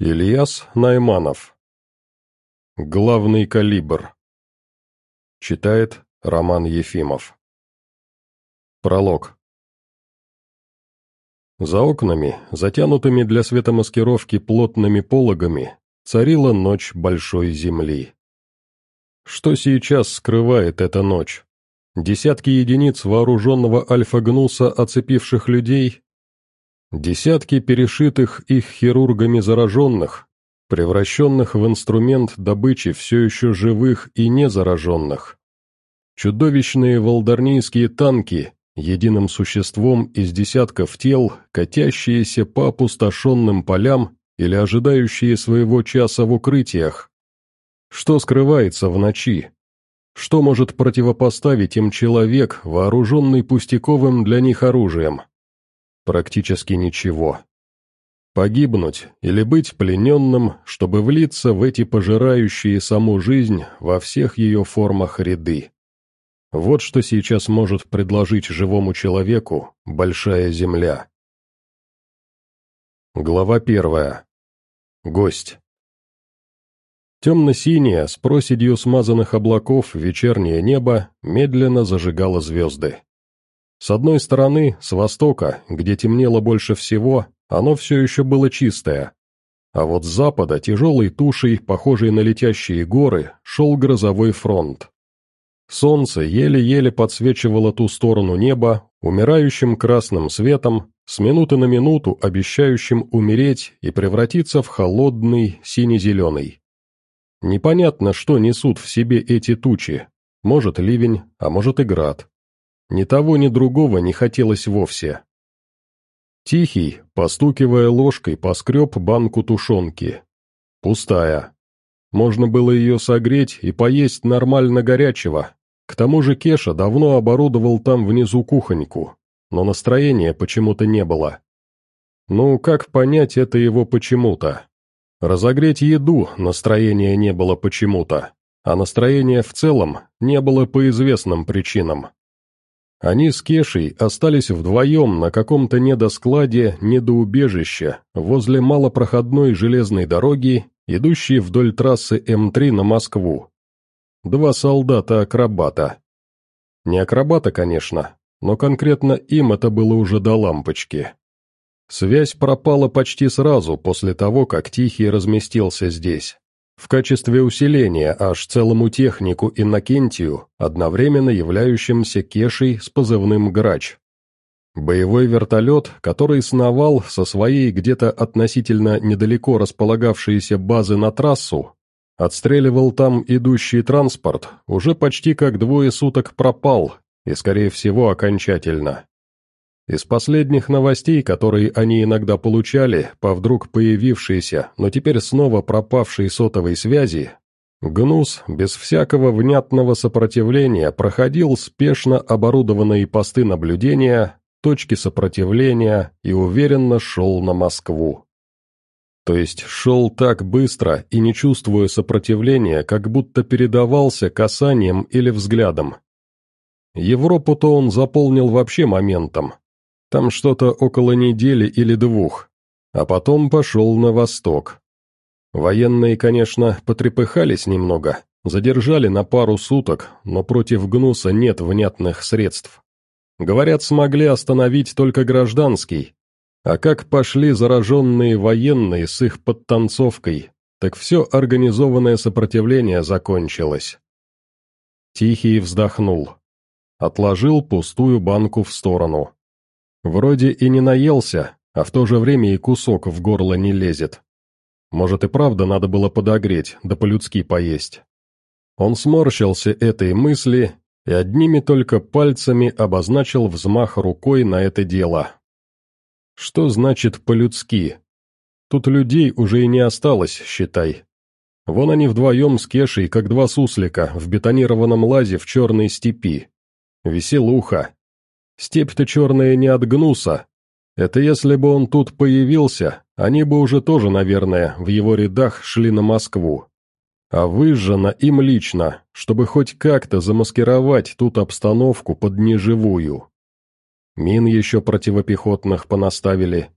Ильяс Найманов. Главный калибр. Читает Роман Ефимов. Пролог. За окнами, затянутыми для светомаскировки плотными пологами, царила ночь большой земли. Что сейчас скрывает эта ночь? Десятки единиц вооруженного альфа-гнуса, оцепивших людей, Десятки перешитых их хирургами зараженных, превращенных в инструмент добычи все еще живых и незараженных. Чудовищные волдарнийские танки, единым существом из десятков тел, катящиеся по опустошенным полям или ожидающие своего часа в укрытиях. Что скрывается в ночи? Что может противопоставить им человек, вооруженный пустяковым для них оружием? Практически ничего. Погибнуть или быть плененным, чтобы влиться в эти пожирающие саму жизнь во всех ее формах ряды. Вот что сейчас может предложить живому человеку большая земля. Глава первая. Гость. Темно-синее, с проседью смазанных облаков, вечернее небо медленно зажигало звезды. С одной стороны, с востока, где темнело больше всего, оно все еще было чистое. А вот с запада, тяжелой тушей, похожей на летящие горы, шел грозовой фронт. Солнце еле-еле подсвечивало ту сторону неба, умирающим красным светом, с минуты на минуту обещающим умереть и превратиться в холодный сине-зеленый. Непонятно, что несут в себе эти тучи. Может ливень, а может и град. Ни того, ни другого не хотелось вовсе. Тихий, постукивая ложкой, поскреб банку тушенки. Пустая. Можно было ее согреть и поесть нормально горячего. К тому же Кеша давно оборудовал там внизу кухоньку, но настроения почему-то не было. Ну, как понять это его почему-то? Разогреть еду настроения не было почему-то, а настроения в целом не было по известным причинам. Они с Кешей остались вдвоем на каком-то недоскладе, недоубежища, возле малопроходной железной дороги, идущей вдоль трассы М3 на Москву. Два солдата-акробата. Не акробата, конечно, но конкретно им это было уже до лампочки. Связь пропала почти сразу после того, как Тихий разместился здесь в качестве усиления аж целому технику Иннокентию, одновременно являющимся Кешей с позывным «Грач». Боевой вертолет, который сновал со своей где-то относительно недалеко располагавшейся базы на трассу, отстреливал там идущий транспорт, уже почти как двое суток пропал, и, скорее всего, окончательно. Из последних новостей, которые они иногда получали, по вдруг появившейся, но теперь снова пропавшей сотовой связи, Гнус без всякого внятного сопротивления проходил спешно оборудованные посты наблюдения, точки сопротивления и уверенно шел на Москву. То есть шел так быстро и не чувствуя сопротивления, как будто передавался касанием или взглядом. Европу-то он заполнил вообще моментом, там что-то около недели или двух. А потом пошел на восток. Военные, конечно, потрепыхались немного, задержали на пару суток, но против Гнуса нет внятных средств. Говорят, смогли остановить только гражданский. А как пошли зараженные военные с их подтанцовкой, так все организованное сопротивление закончилось. Тихий вздохнул. Отложил пустую банку в сторону. Вроде и не наелся, а в то же время и кусок в горло не лезет. Может и правда надо было подогреть, да по-людски поесть. Он сморщился этой мысли и одними только пальцами обозначил взмах рукой на это дело. Что значит «по-людски»? Тут людей уже и не осталось, считай. Вон они вдвоем с Кешей, как два суслика, в бетонированном лазе в черной степи. Веселуха. Степь-то черная не от гнуса. Это если бы он тут появился, они бы уже тоже, наверное, в его рядах шли на Москву. А выжжено им лично, чтобы хоть как-то замаскировать тут обстановку под неживую. Мин еще противопехотных понаставили.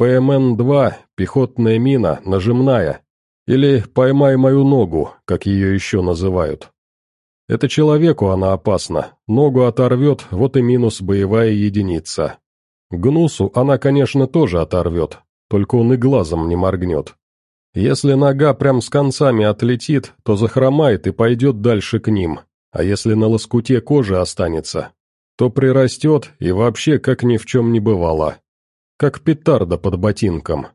ПМН-2, пехотная мина, нажимная, или «поймай мою ногу», как ее еще называют. Это человеку она опасна, ногу оторвет, вот и минус боевая единица. Гнусу она, конечно, тоже оторвет, только он и глазом не моргнет. Если нога прям с концами отлетит, то захромает и пойдет дальше к ним, а если на лоскуте кожи останется, то прирастет и вообще как ни в чем не бывало. Как петарда под ботинком.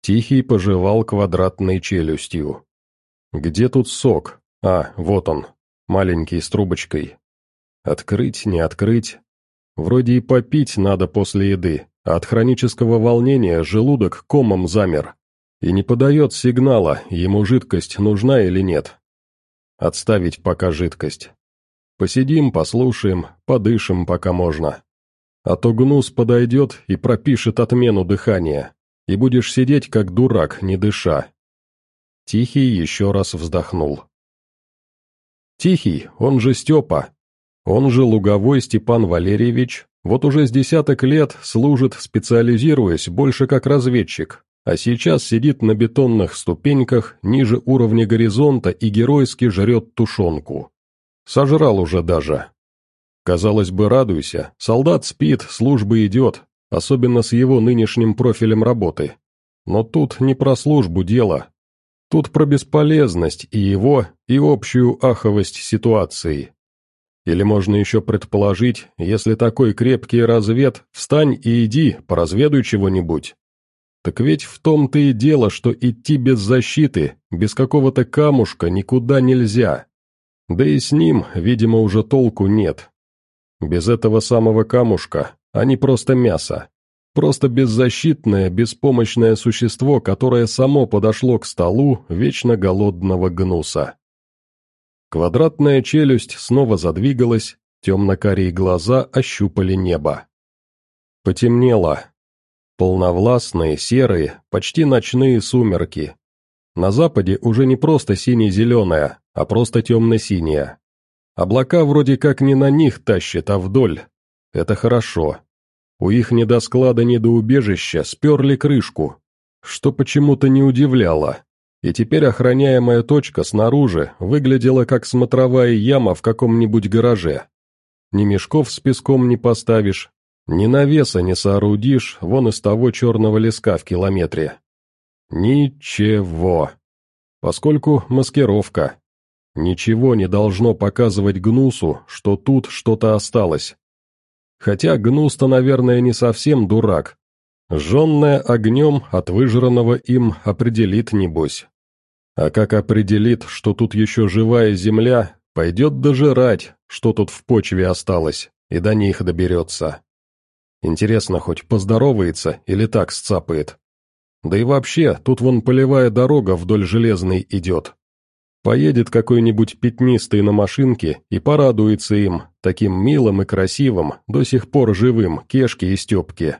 Тихий пожевал квадратной челюстью. «Где тут сок? А, вот он, маленький, с трубочкой. Открыть, не открыть. Вроде и попить надо после еды, а от хронического волнения желудок комом замер. И не подает сигнала, ему жидкость нужна или нет. Отставить пока жидкость. Посидим, послушаем, подышим, пока можно. А то гнус подойдет и пропишет отмену дыхания и будешь сидеть как дурак, не дыша». Тихий еще раз вздохнул. Тихий, он же Степа, он же Луговой Степан Валерьевич, вот уже с десяток лет служит, специализируясь больше как разведчик, а сейчас сидит на бетонных ступеньках ниже уровня горизонта и геройски жрет тушенку. Сожрал уже даже. Казалось бы, радуйся, солдат спит, служба идет, особенно с его нынешним профилем работы. Но тут не про службу дело. Тут про бесполезность и его, и общую аховость ситуации. Или можно еще предположить, если такой крепкий развед, встань и иди, поразведуй чего-нибудь. Так ведь в том-то и дело, что идти без защиты, без какого-то камушка никуда нельзя. Да и с ним, видимо, уже толку нет. Без этого самого камушка а не просто мясо. Просто беззащитное, беспомощное существо, которое само подошло к столу вечно голодного гнуса. Квадратная челюсть снова задвигалась, темно-карие глаза ощупали небо. Потемнело. Полновластные, серые, почти ночные сумерки. На западе уже не просто сине-зеленая, а просто темно-синяя. Облака вроде как не на них тащат, а вдоль. Это хорошо. У их недосклада недоубежища сперли крышку, что почему-то не удивляло. И теперь охраняемая точка снаружи выглядела как смотровая яма в каком-нибудь гараже. Ни мешков с песком не поставишь, ни навеса не соорудишь вон из того черного леска в километре. Ничего. Поскольку маскировка. Ничего не должно показывать Гнусу, что тут что-то осталось. Хотя Гнуста, наверное, не совсем дурак. Жженное огнем от выжранного им определит, небось. А как определит, что тут еще живая земля, пойдет дожирать, что тут в почве осталось, и до них доберется. Интересно, хоть поздоровается или так сцапает. Да и вообще, тут вон полевая дорога вдоль железной идет. Поедет какой-нибудь пятнистый на машинке и порадуется им, таким милым и красивым, до сих пор живым, Кешки и Степки.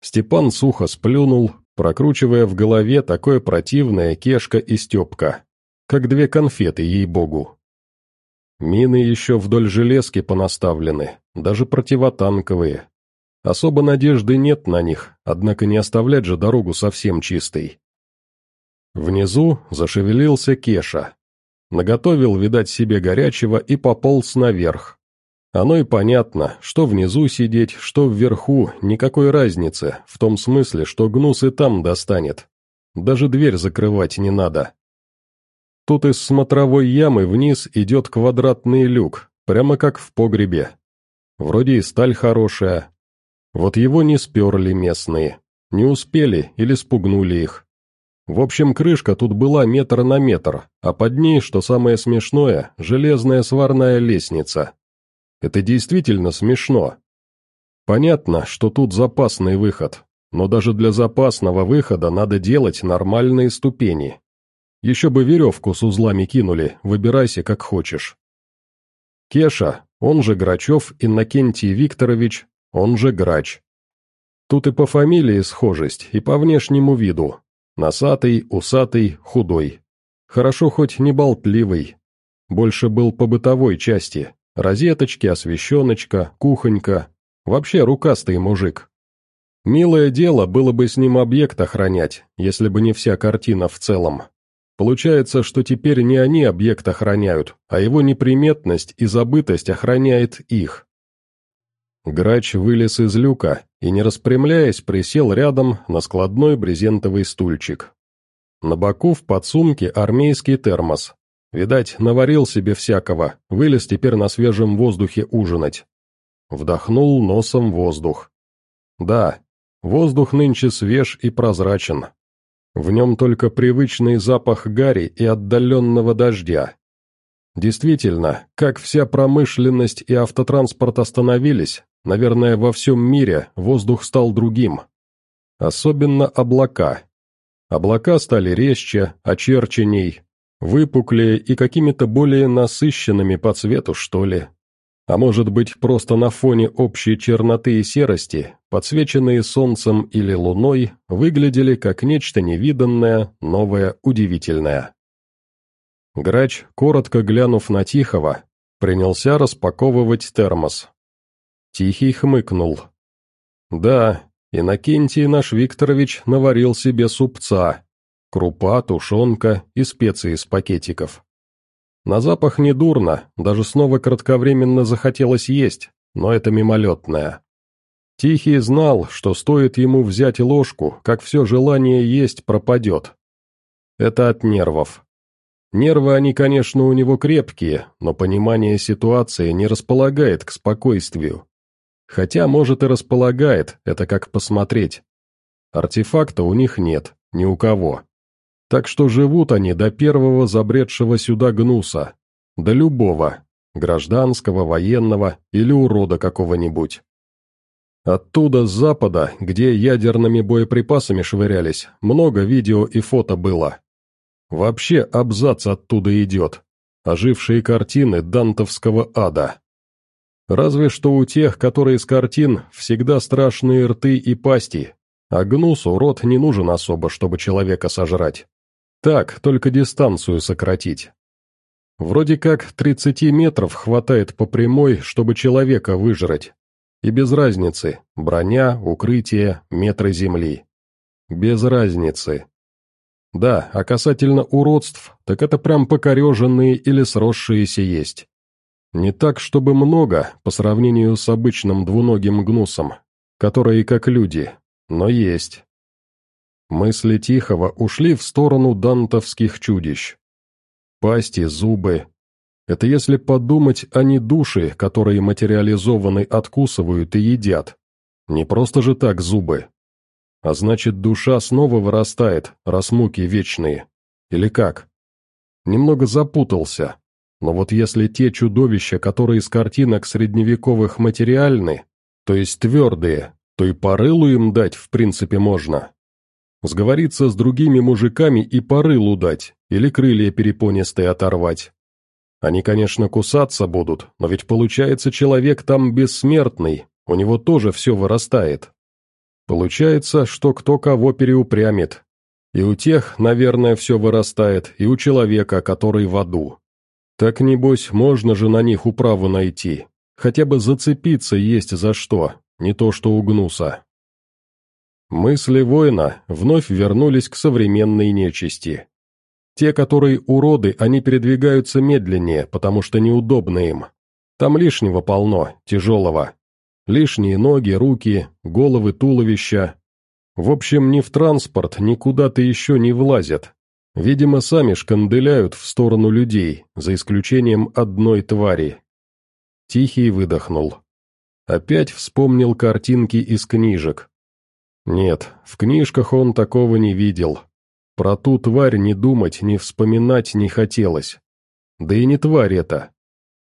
Степан сухо сплюнул, прокручивая в голове такое противное Кешка и Степка, как две конфеты, ей-богу. Мины еще вдоль железки понаставлены, даже противотанковые. Особо надежды нет на них, однако не оставлять же дорогу совсем чистой. Внизу зашевелился Кеша. Наготовил, видать, себе горячего и пополз наверх. Оно и понятно, что внизу сидеть, что вверху, никакой разницы, в том смысле, что гнус и там достанет. Даже дверь закрывать не надо. Тут из смотровой ямы вниз идет квадратный люк, прямо как в погребе. Вроде и сталь хорошая. Вот его не сперли местные. Не успели или спугнули их. В общем, крышка тут была метр на метр, а под ней, что самое смешное, железная сварная лестница. Это действительно смешно. Понятно, что тут запасный выход, но даже для запасного выхода надо делать нормальные ступени. Еще бы веревку с узлами кинули, выбирайся как хочешь. Кеша, он же Грачев Иннокентий Викторович, он же Грач. Тут и по фамилии схожесть, и по внешнему виду, Носатый, усатый, худой. Хорошо хоть не болтливый. Больше был по бытовой части. Розеточки, освещеночка, кухонька. Вообще рукастый мужик. Милое дело было бы с ним объект охранять, если бы не вся картина в целом. Получается, что теперь не они объект охраняют, а его неприметность и забытость охраняет их. Грач вылез из люка и, не распрямляясь, присел рядом на складной брезентовый стульчик. На боку в подсумке армейский термос. Видать, наварил себе всякого, вылез теперь на свежем воздухе ужинать. Вдохнул носом воздух. Да, воздух нынче свеж и прозрачен. В нем только привычный запах гари и отдаленного дождя. Действительно, как вся промышленность и автотранспорт остановились, наверное, во всем мире воздух стал другим. Особенно облака. Облака стали резче, очерченней, выпуклее и какими-то более насыщенными по цвету, что ли. А может быть, просто на фоне общей черноты и серости, подсвеченные солнцем или луной, выглядели как нечто невиданное, новое, удивительное. Грач, коротко глянув на Тихого, принялся распаковывать термос. Тихий хмыкнул. «Да, Иннокентий наш Викторович наварил себе супца, крупа, тушенка и специи из пакетиков. На запах не дурно, даже снова кратковременно захотелось есть, но это мимолетное. Тихий знал, что стоит ему взять ложку, как все желание есть пропадет. Это от нервов. Нервы они, конечно, у него крепкие, но понимание ситуации не располагает к спокойствию. Хотя, может, и располагает, это как посмотреть. Артефакта у них нет, ни у кого. Так что живут они до первого забредшего сюда гнуса, до любого, гражданского, военного или урода какого-нибудь. Оттуда, с запада, где ядерными боеприпасами швырялись, много видео и фото было. Вообще абзац оттуда идет. Ожившие картины дантовского ада. Разве что у тех, которые с картин, всегда страшные рты и пасти, а гнусу рот не нужен особо, чтобы человека сожрать. Так, только дистанцию сократить. Вроде как 30 метров хватает по прямой, чтобы человека выжрать. И без разницы, броня, укрытие, метры земли. Без разницы. Да, а касательно уродств, так это прям покореженные или сросшиеся есть. Не так, чтобы много, по сравнению с обычным двуногим гнусом, которые как люди, но есть. Мысли Тихого ушли в сторону дантовских чудищ. Пасти, зубы. Это если подумать, они души, которые материализованы откусывают и едят. Не просто же так зубы. А значит, душа снова вырастает, раз муки вечные. Или как? Немного запутался. Но вот если те чудовища, которые из картинок средневековых материальны, то есть твердые, то и по рылу им дать в принципе можно. Сговориться с другими мужиками и по рылу дать, или крылья перепонистые оторвать. Они, конечно, кусаться будут, но ведь получается человек там бессмертный, у него тоже все вырастает. Получается, что кто кого переупрямит. И у тех, наверное, все вырастает, и у человека, который в аду. Так, небось, можно же на них управу найти. Хотя бы зацепиться есть за что, не то что у гнуса. Мысли воина вновь вернулись к современной нечисти. Те, которые уроды, они передвигаются медленнее, потому что неудобно им. Там лишнего полно, тяжелого. Лишние ноги, руки, головы, туловища. В общем, ни в транспорт, ни куда-то еще не влазят. Видимо, сами шканделяют в сторону людей, за исключением одной твари. Тихий выдохнул. Опять вспомнил картинки из книжек. Нет, в книжках он такого не видел. Про ту тварь не думать, не вспоминать не хотелось. Да и не тварь это.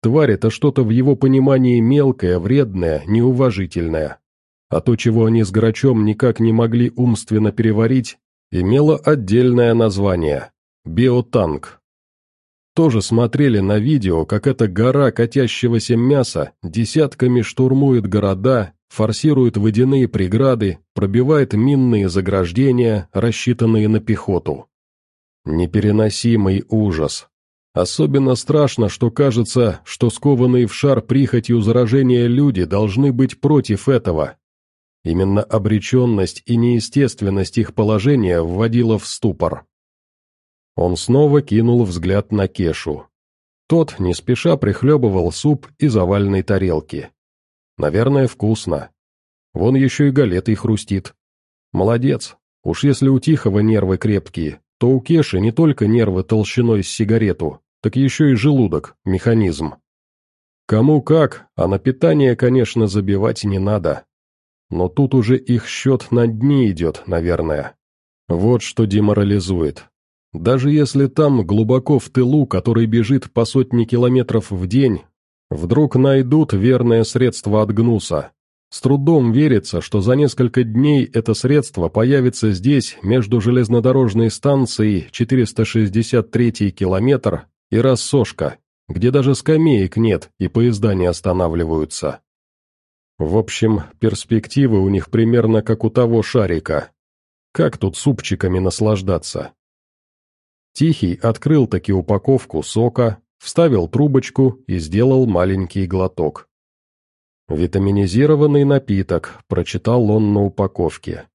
Тварь это что-то в его понимании мелкое, вредное, неуважительное. А то, чего они с Грачом никак не могли умственно переварить, имело отдельное название – биотанк. Тоже смотрели на видео, как эта гора катящегося мяса десятками штурмует города форсирует водяные преграды, пробивает минные заграждения, рассчитанные на пехоту. Непереносимый ужас. Особенно страшно, что кажется, что скованные в шар прихотью заражения люди должны быть против этого. Именно обреченность и неестественность их положения вводила в ступор. Он снова кинул взгляд на Кешу. Тот не спеша прихлебывал суп из овальной тарелки. Наверное, вкусно. Вон еще и галетой хрустит. Молодец. Уж если у Тихого нервы крепкие, то у Кеши не только нервы толщиной с сигарету, так еще и желудок, механизм. Кому как, а на питание, конечно, забивать не надо. Но тут уже их счет на дни идет, наверное. Вот что деморализует. Даже если там, глубоко в тылу, который бежит по сотни километров в день, вдруг найдут верное средство от гнуса. С трудом верится, что за несколько дней это средство появится здесь, между железнодорожной станцией 463 километр и Рассошка, где даже скамеек нет и поезда не останавливаются. В общем, перспективы у них примерно как у того шарика. Как тут супчиками наслаждаться? Тихий открыл таки упаковку сока, вставил трубочку и сделал маленький глоток. «Витаминизированный напиток», — прочитал он на упаковке.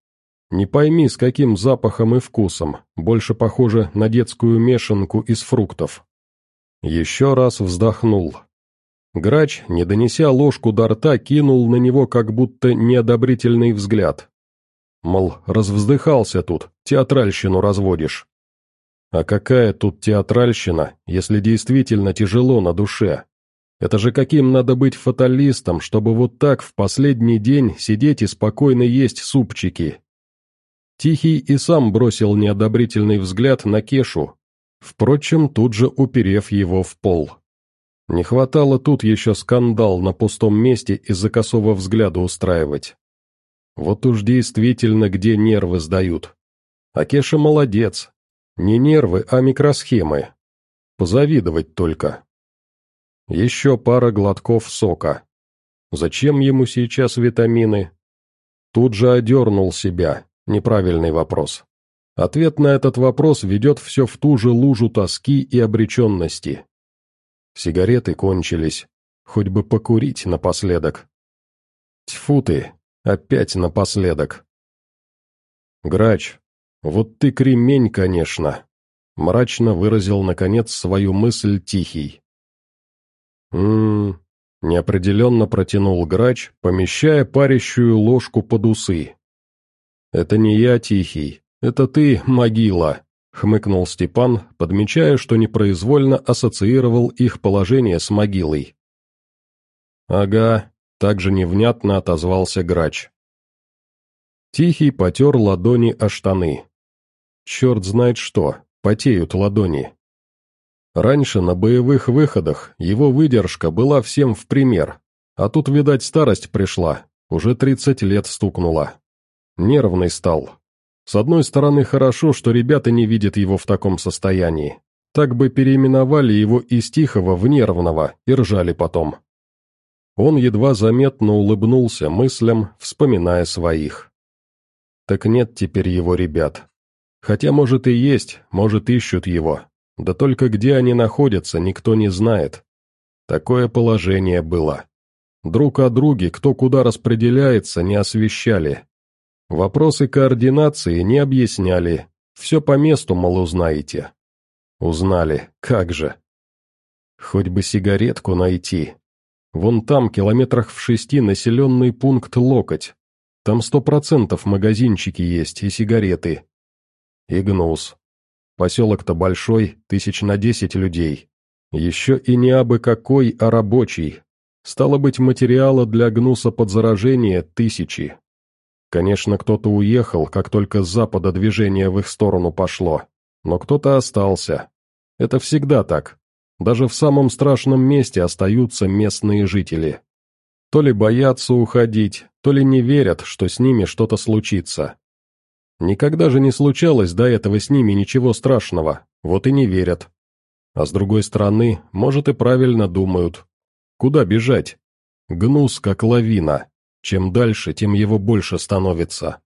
«Не пойми, с каким запахом и вкусом, больше похоже на детскую мешанку из фруктов». Еще раз вздохнул. Грач, не донеся ложку до рта, кинул на него как будто неодобрительный взгляд. Мол, развздыхался тут, театральщину разводишь. А какая тут театральщина, если действительно тяжело на душе? Это же каким надо быть фаталистом, чтобы вот так в последний день сидеть и спокойно есть супчики? Тихий и сам бросил неодобрительный взгляд на Кешу, впрочем, тут же уперев его в пол. Не хватало тут еще скандал на пустом месте из-за косого взгляда устраивать. Вот уж действительно где нервы сдают. А Кеша молодец, не нервы, а микросхемы. Позавидовать только. Еще пара глотков сока. Зачем ему сейчас витамины? Тут же одернул себя. Неправильный вопрос. Ответ на этот вопрос ведет все в ту же лужу тоски и обреченности. Сигареты кончились. Хоть бы покурить напоследок. Тьфу ты, опять напоследок. Грач, «Вот ты кремень, конечно», — мрачно выразил, наконец, свою мысль Тихий. «М-м-м», неопределенно протянул грач, помещая парящую ложку под усы. «Это не я, Тихий, это ты, могила», — хмыкнул Степан, подмечая, что непроизвольно ассоциировал их положение с могилой. «Ага», — также невнятно отозвался грач. Тихий потер ладони о штаны. Черт знает что, потеют ладони. Раньше на боевых выходах его выдержка была всем в пример, а тут, видать, старость пришла, уже 30 лет стукнула. Нервный стал. С одной стороны, хорошо, что ребята не видят его в таком состоянии. Так бы переименовали его из тихого в нервного и ржали потом. Он едва заметно улыбнулся мыслям, вспоминая своих. Так нет теперь его ребят. Хотя, может, и есть, может, ищут его. Да только где они находятся, никто не знает. Такое положение было. Друг о друге, кто куда распределяется, не освещали. Вопросы координации не объясняли. Все по месту, мол, узнаете. Узнали, как же. Хоть бы сигаретку найти. Вон там, километрах в шести, населенный пункт Локоть. Там сто процентов магазинчики есть и сигареты. И гнус. Поселок-то большой, тысяч на десять людей. Еще и не абы какой, а рабочий. Стало быть, материала для гнуса под заражение тысячи. Конечно, кто-то уехал, как только с запада движение в их сторону пошло. Но кто-то остался. Это всегда так. Даже в самом страшном месте остаются местные жители. То ли боятся уходить, то ли не верят, что с ними что-то случится. Никогда же не случалось до этого с ними ничего страшного, вот и не верят. А с другой стороны, может и правильно думают. Куда бежать? Гнус как лавина. Чем дальше, тем его больше становится.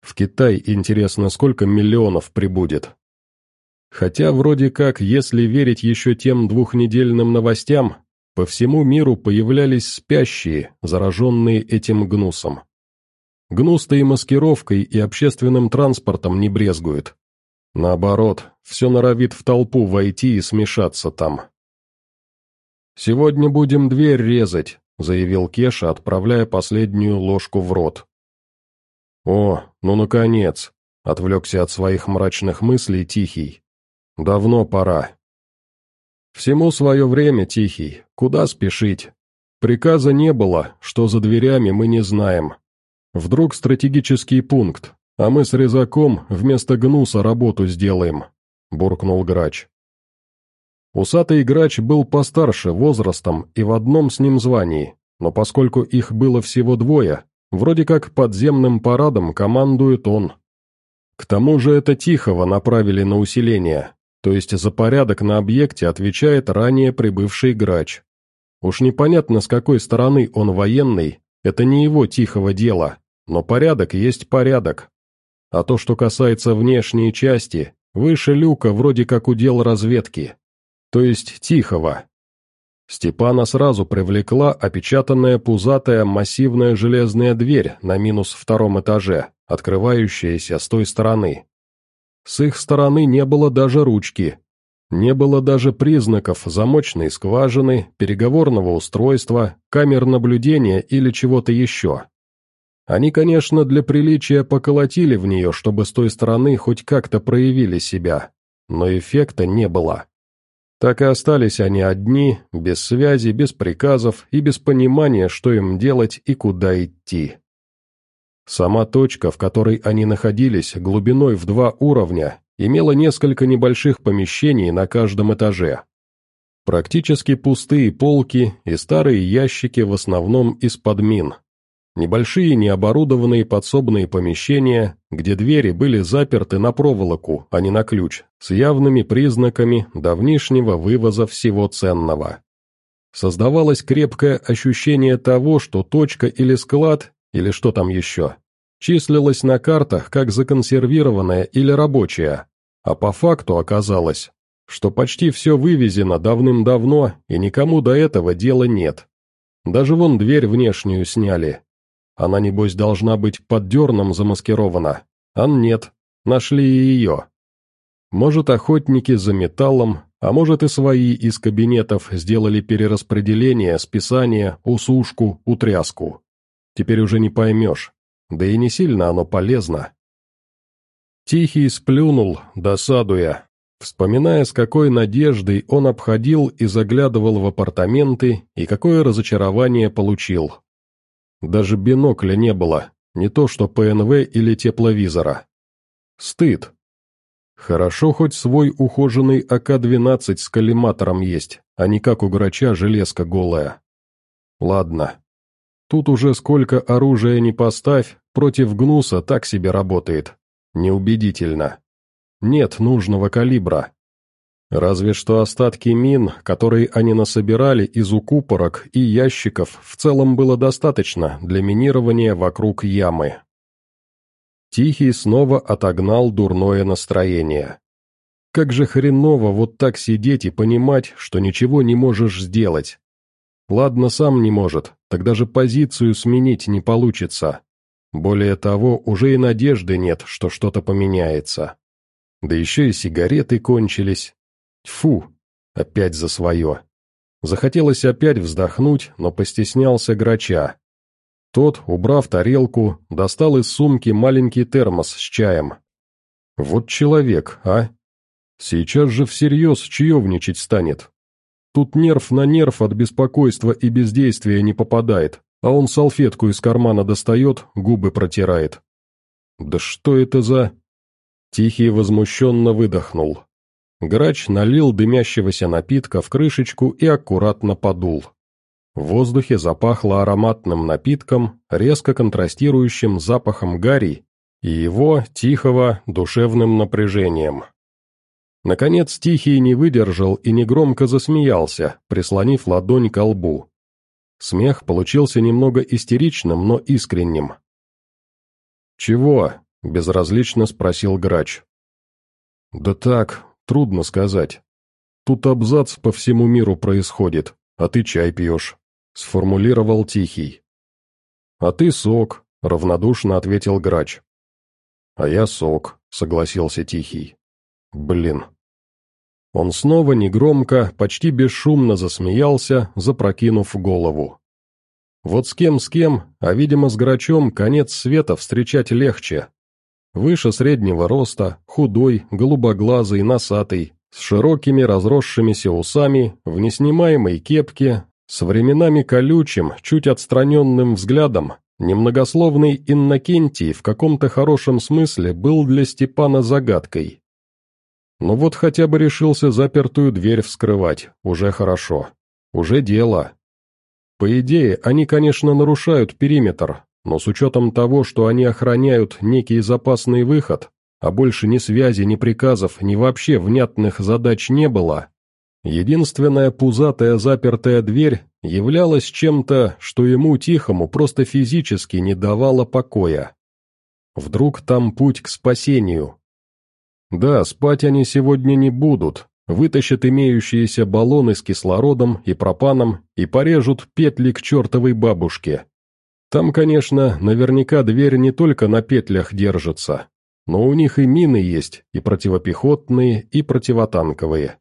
В Китай интересно, сколько миллионов прибудет. Хотя вроде как, если верить еще тем двухнедельным новостям, по всему миру появлялись спящие, зараженные этим гнусом. Гнусто маскировкой и общественным транспортом не брезгует. Наоборот, все норовит в толпу войти и смешаться там. «Сегодня будем дверь резать», — заявил Кеша, отправляя последнюю ложку в рот. «О, ну наконец!» — отвлекся от своих мрачных мыслей Тихий. «Давно пора». «Всему свое время, Тихий, куда спешить? Приказа не было, что за дверями мы не знаем. Вдруг стратегический пункт, а мы с резаком вместо гнуса работу сделаем», — буркнул грач. Усатый грач был постарше возрастом и в одном с ним звании, но поскольку их было всего двое, вроде как подземным парадом командует он. К тому же это Тихого направили на усиление, то есть за порядок на объекте отвечает ранее прибывший грач. Уж непонятно, с какой стороны он военный, это не его Тихого дело, но порядок есть порядок. А то, что касается внешней части, выше люка вроде как удел разведки. То есть Тихого. Степана сразу привлекла опечатанная пузатая массивная железная дверь на минус втором этаже, открывающаяся с той стороны. С их стороны не было даже ручки. Не было даже признаков замочной скважины, переговорного устройства, камер наблюдения или чего-то еще. Они, конечно, для приличия поколотили в нее, чтобы с той стороны хоть как-то проявили себя, но эффекта не было. Так и остались они одни, без связи, без приказов и без понимания, что им делать и куда идти. Сама точка, в которой они находились, глубиной в два уровня, имела несколько небольших помещений на каждом этаже. Практически пустые полки и старые ящики в основном из-под мин, Небольшие необорудованные подсобные помещения, где двери были заперты на проволоку, а не на ключ, с явными признаками давнишнего вывоза всего ценного. Создавалось крепкое ощущение того, что точка или склад, или что там еще, числилась на картах как законсервированная или рабочая, а по факту оказалось, что почти все вывезено давным-давно и никому до этого дела нет. Даже вон дверь внешнюю сняли, она, небось, должна быть под дерном замаскирована. А нет, нашли и ее. Может, охотники за металлом, а может и свои из кабинетов сделали перераспределение, списание, усушку, утряску. Теперь уже не поймешь, да и не сильно оно полезно. Тихий сплюнул, досадуя, вспоминая, с какой надеждой он обходил и заглядывал в апартаменты, и какое разочарование получил. Даже бинокля не было, не то что ПНВ или тепловизора. Стыд. Хорошо хоть свой ухоженный АК-12 с коллиматором есть, а не как у грача железка голая. Ладно. Тут уже сколько оружия не поставь, против гнуса так себе работает. Неубедительно. Нет нужного калибра. Разве что остатки мин, которые они насобирали из укупорок и ящиков, в целом было достаточно для минирования вокруг ямы. Тихий снова отогнал дурное настроение. Как же хреново вот так сидеть и понимать, что ничего не можешь сделать. Ладно, сам не может, тогда же позицию сменить не получится. Более того, уже и надежды нет, что что-то поменяется. Да еще и сигареты кончились, Тьфу! Опять за свое. Захотелось опять вздохнуть, но постеснялся грача. Тот, убрав тарелку, достал из сумки маленький термос с чаем. Вот человек, а? Сейчас же всерьез чаевничать станет. Тут нерв на нерв от беспокойства и бездействия не попадает, а он салфетку из кармана достает, губы протирает. Да что это за... Тихий возмущенно выдохнул. Грач налил дымящегося напитка в крышечку и аккуратно подул. В воздухе запахло ароматным напитком, резко контрастирующим запахом гари и его, тихого, душевным напряжением. Наконец Тихий не выдержал и негромко засмеялся, прислонив ладонь к лбу. Смех получился немного истеричным, но искренним. «Чего?» — безразлично спросил грач. «Да так, Трудно сказать. Тут абзац по всему миру происходит, а ты чай пьешь», — сформулировал Тихий. «А ты сок», — равнодушно ответил грач. «А я сок», — согласился Тихий. «Блин». Он снова негромко, почти бесшумно засмеялся, запрокинув голову. Вот с кем с кем, а видимо с грачом конец света встречать легче. Выше среднего роста, худой, голубоглазый, носатый, с широкими разросшимися усами, в неснимаемой кепке, с временами колючим, чуть отстраненным взглядом, немногословный Иннокентий в каком-то хорошем смысле был для Степана загадкой. Но вот хотя бы решился запертую дверь вскрывать, уже хорошо. Уже дело. По идее, они, конечно, нарушают периметр, но с учетом того, что они охраняют некий запасный выход, а больше ни связи, ни приказов, ни вообще внятных задач не было, единственная пузатая запертая дверь являлась чем-то, что ему, Тихому, просто физически не давало покоя. Вдруг там путь к спасению. Да, спать они сегодня не будут, вытащат имеющиеся баллоны с кислородом и пропаном и порежут петли к чертовой бабушке. Там, конечно, наверняка дверь не только на петлях держится, но у них и мины есть, и противопехотные, и противотанковые.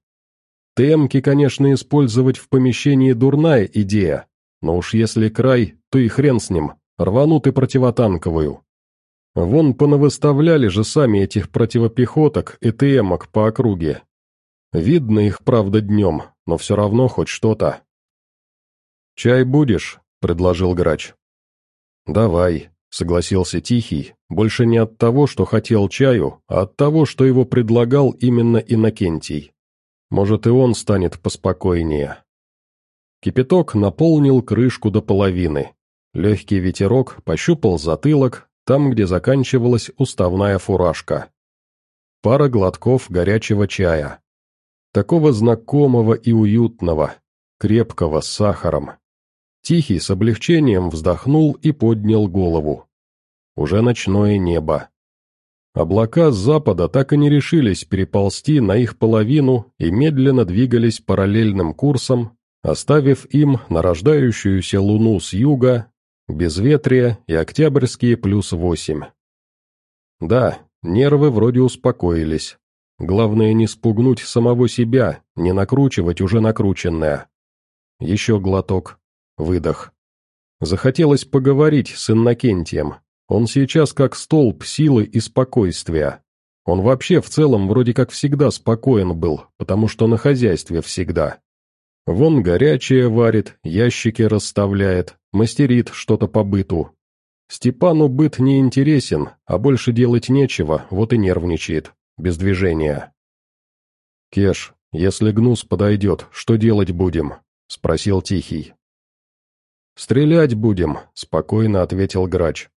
ТМки, конечно, использовать в помещении дурная идея, но уж если край, то и хрен с ним, рванут и противотанковую. Вон понавыставляли же сами этих противопехоток и ТМок по округе, Видно их, правда, днем, но все равно хоть что-то. «Чай будешь?» — предложил грач. «Давай», — согласился Тихий, больше не от того, что хотел чаю, а от того, что его предлагал именно Иннокентий. Может, и он станет поспокойнее. Кипяток наполнил крышку до половины. Легкий ветерок пощупал затылок, там, где заканчивалась уставная фуражка. Пара глотков горячего чая такого знакомого и уютного, крепкого с сахаром. Тихий с облегчением вздохнул и поднял голову. Уже ночное небо. Облака с запада так и не решились переползти на их половину и медленно двигались параллельным курсом, оставив им нарождающуюся луну с юга, безветрие и октябрьские плюс восемь. Да, нервы вроде успокоились. Главное не спугнуть самого себя, не накручивать уже накрученное. Еще глоток. Выдох. Захотелось поговорить с Иннокентием. Он сейчас как столб силы и спокойствия. Он вообще в целом вроде как всегда спокоен был, потому что на хозяйстве всегда. Вон горячее варит, ящики расставляет, мастерит что-то по быту. Степану быт не интересен, а больше делать нечего, вот и нервничает без движения. «Кеш, если гнус подойдет, что делать будем?» — спросил Тихий. «Стрелять будем», — спокойно ответил грач.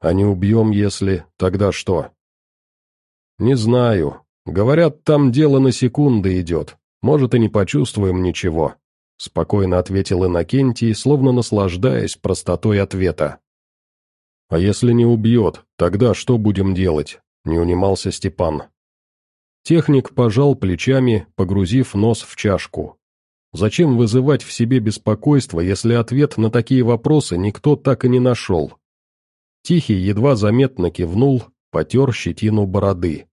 «А не убьем, если... Тогда что?» «Не знаю. Говорят, там дело на секунды идет. Может, и не почувствуем ничего», — спокойно ответил Иннокентий, словно наслаждаясь простотой ответа. «А если не убьет, тогда что будем делать? не унимался Степан. Техник пожал плечами, погрузив нос в чашку. Зачем вызывать в себе беспокойство, если ответ на такие вопросы никто так и не нашел? Тихий едва заметно кивнул, потер щетину бороды.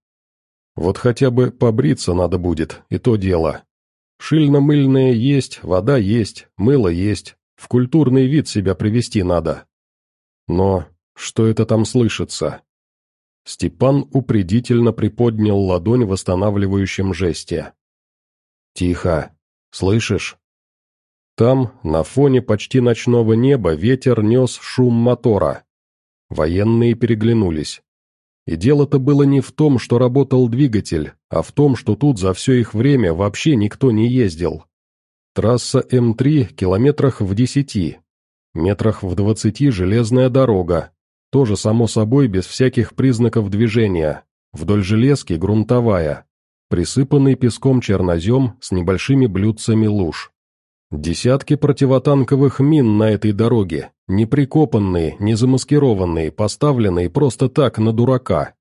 Вот хотя бы побриться надо будет, и то дело. Шильно-мыльное есть, вода есть, мыло есть, в культурный вид себя привести надо. Но что это там слышится? Степан упредительно приподнял ладонь в восстанавливающем жесте. «Тихо. Слышишь?» Там, на фоне почти ночного неба, ветер нес шум мотора. Военные переглянулись. И дело-то было не в том, что работал двигатель, а в том, что тут за все их время вообще никто не ездил. Трасса М3 километрах в десяти, метрах в двадцати железная дорога, тоже, само собой, без всяких признаков движения. Вдоль железки грунтовая. Присыпанный песком чернозем с небольшими блюдцами луж. Десятки противотанковых мин на этой дороге, не прикопанные, не замаскированные, поставленные просто так на дурака.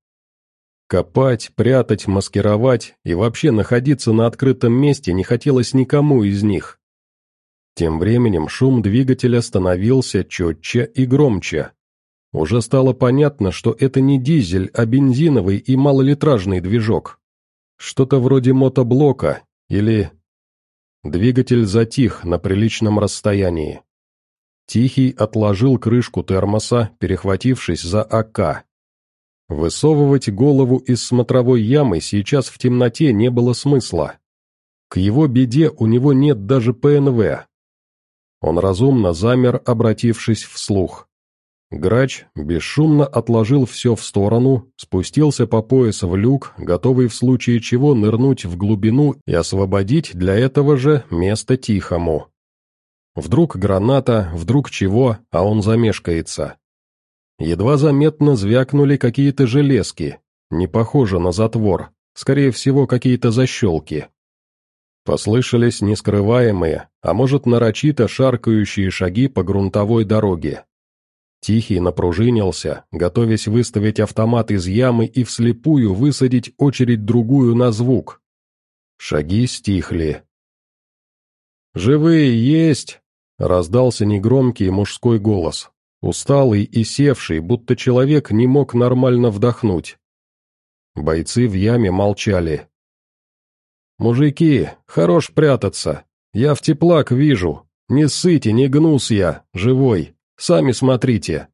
Копать, прятать, маскировать и вообще находиться на открытом месте не хотелось никому из них. Тем временем шум двигателя становился четче и громче. Уже стало понятно, что это не дизель, а бензиновый и малолитражный движок. Что-то вроде мотоблока или... Двигатель затих на приличном расстоянии. Тихий отложил крышку термоса, перехватившись за АК. Высовывать голову из смотровой ямы сейчас в темноте не было смысла. К его беде у него нет даже ПНВ. Он разумно замер, обратившись вслух. Грач бесшумно отложил все в сторону, спустился по пояс в люк, готовый в случае чего нырнуть в глубину и освободить для этого же место тихому. Вдруг граната, вдруг чего, а он замешкается. Едва заметно звякнули какие-то железки, не похоже на затвор, скорее всего какие-то защелки. Послышались нескрываемые, а может нарочито шаркающие шаги по грунтовой дороге. Тихий напружинился, готовясь выставить автомат из ямы и вслепую высадить очередь другую на звук. Шаги стихли. «Живые есть!» — раздался негромкий мужской голос, усталый и севший, будто человек не мог нормально вдохнуть. Бойцы в яме молчали. «Мужики, хорош прятаться. Я в теплак вижу. Не ссыте, не гнус я, живой. Сами смотрите».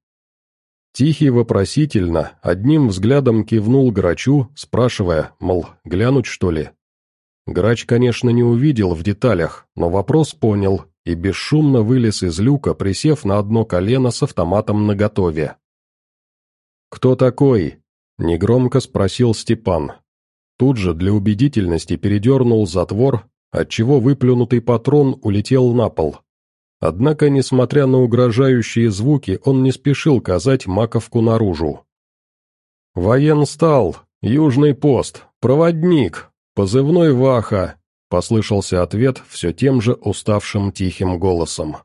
Тихий вопросительно, одним взглядом кивнул Грачу, спрашивая, мол, глянуть что ли? Грач, конечно, не увидел в деталях, но вопрос понял и бесшумно вылез из люка, присев на одно колено с автоматом наготове. «Кто такой?» — негромко спросил Степан. Тут же для убедительности передернул затвор, отчего выплюнутый патрон улетел на пол. Однако, несмотря на угрожающие звуки, он не спешил казать маковку наружу. «Военстал, Южный пост, проводник, позывной Ваха», — послышался ответ все тем же уставшим тихим голосом.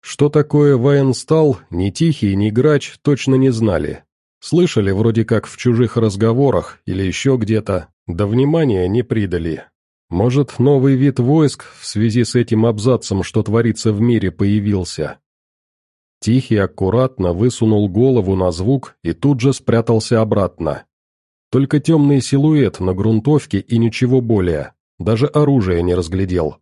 Что такое военстал, ни Тихий, ни Грач точно не знали. Слышали вроде как в чужих разговорах или еще где-то, да внимания не придали. Может, новый вид войск в связи с этим абзацем, что творится в мире, появился? Тихий аккуратно высунул голову на звук и тут же спрятался обратно. Только темный силуэт на грунтовке и ничего более, даже оружие не разглядел.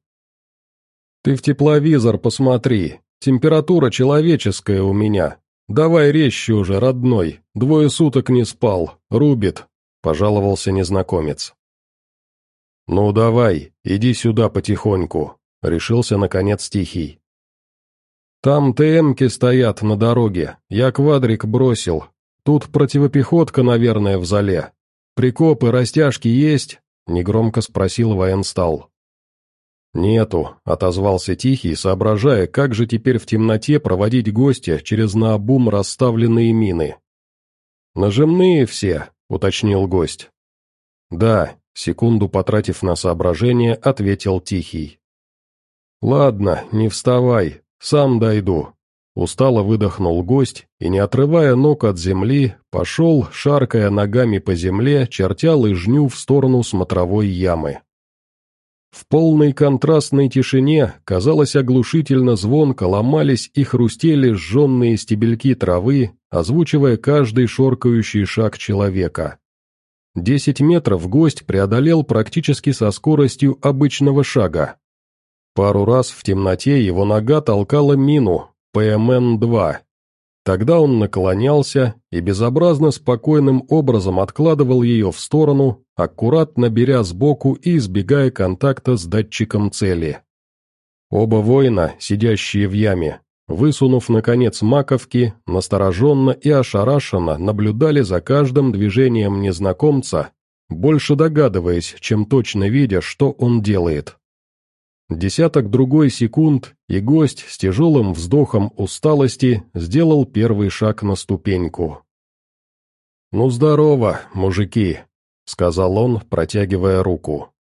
«Ты в тепловизор посмотри, температура человеческая у меня. Давай резче уже, родной, двое суток не спал, рубит», — пожаловался незнакомец. «Ну давай, иди сюда потихоньку», — решился наконец Тихий. «Там ТМки стоят на дороге, я квадрик бросил. Тут противопехотка, наверное, в зале. Прикопы, растяжки есть?» — негромко спросил военстал. «Нету», — отозвался Тихий, соображая, как же теперь в темноте проводить гостя через наобум расставленные мины. «Нажимные все», — уточнил гость. «Да, Секунду потратив на соображение, ответил Тихий. «Ладно, не вставай, сам дойду». Устало выдохнул гость и, не отрывая ног от земли, пошел, шаркая ногами по земле, чертя лыжню в сторону смотровой ямы. В полной контрастной тишине, казалось, оглушительно звонко ломались и хрустели сжженные стебельки травы, озвучивая каждый шоркающий шаг человека. Десять метров гость преодолел практически со скоростью обычного шага. Пару раз в темноте его нога толкала мину, ПМН-2. Тогда он наклонялся и безобразно спокойным образом откладывал ее в сторону, аккуратно беря сбоку и избегая контакта с датчиком цели. Оба воина, сидящие в яме, Высунув, наконец, маковки, настороженно и ошарашенно наблюдали за каждым движением незнакомца, больше догадываясь, чем точно видя, что он делает. Десяток другой секунд, и гость с тяжелым вздохом усталости сделал первый шаг на ступеньку. «Ну здорово, мужики», — сказал он, протягивая руку.